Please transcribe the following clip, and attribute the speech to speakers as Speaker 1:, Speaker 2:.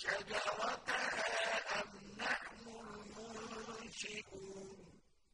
Speaker 1: شَجَرَتَهَا أَمْ نَحْنُ الْمُنشِئُونَ؟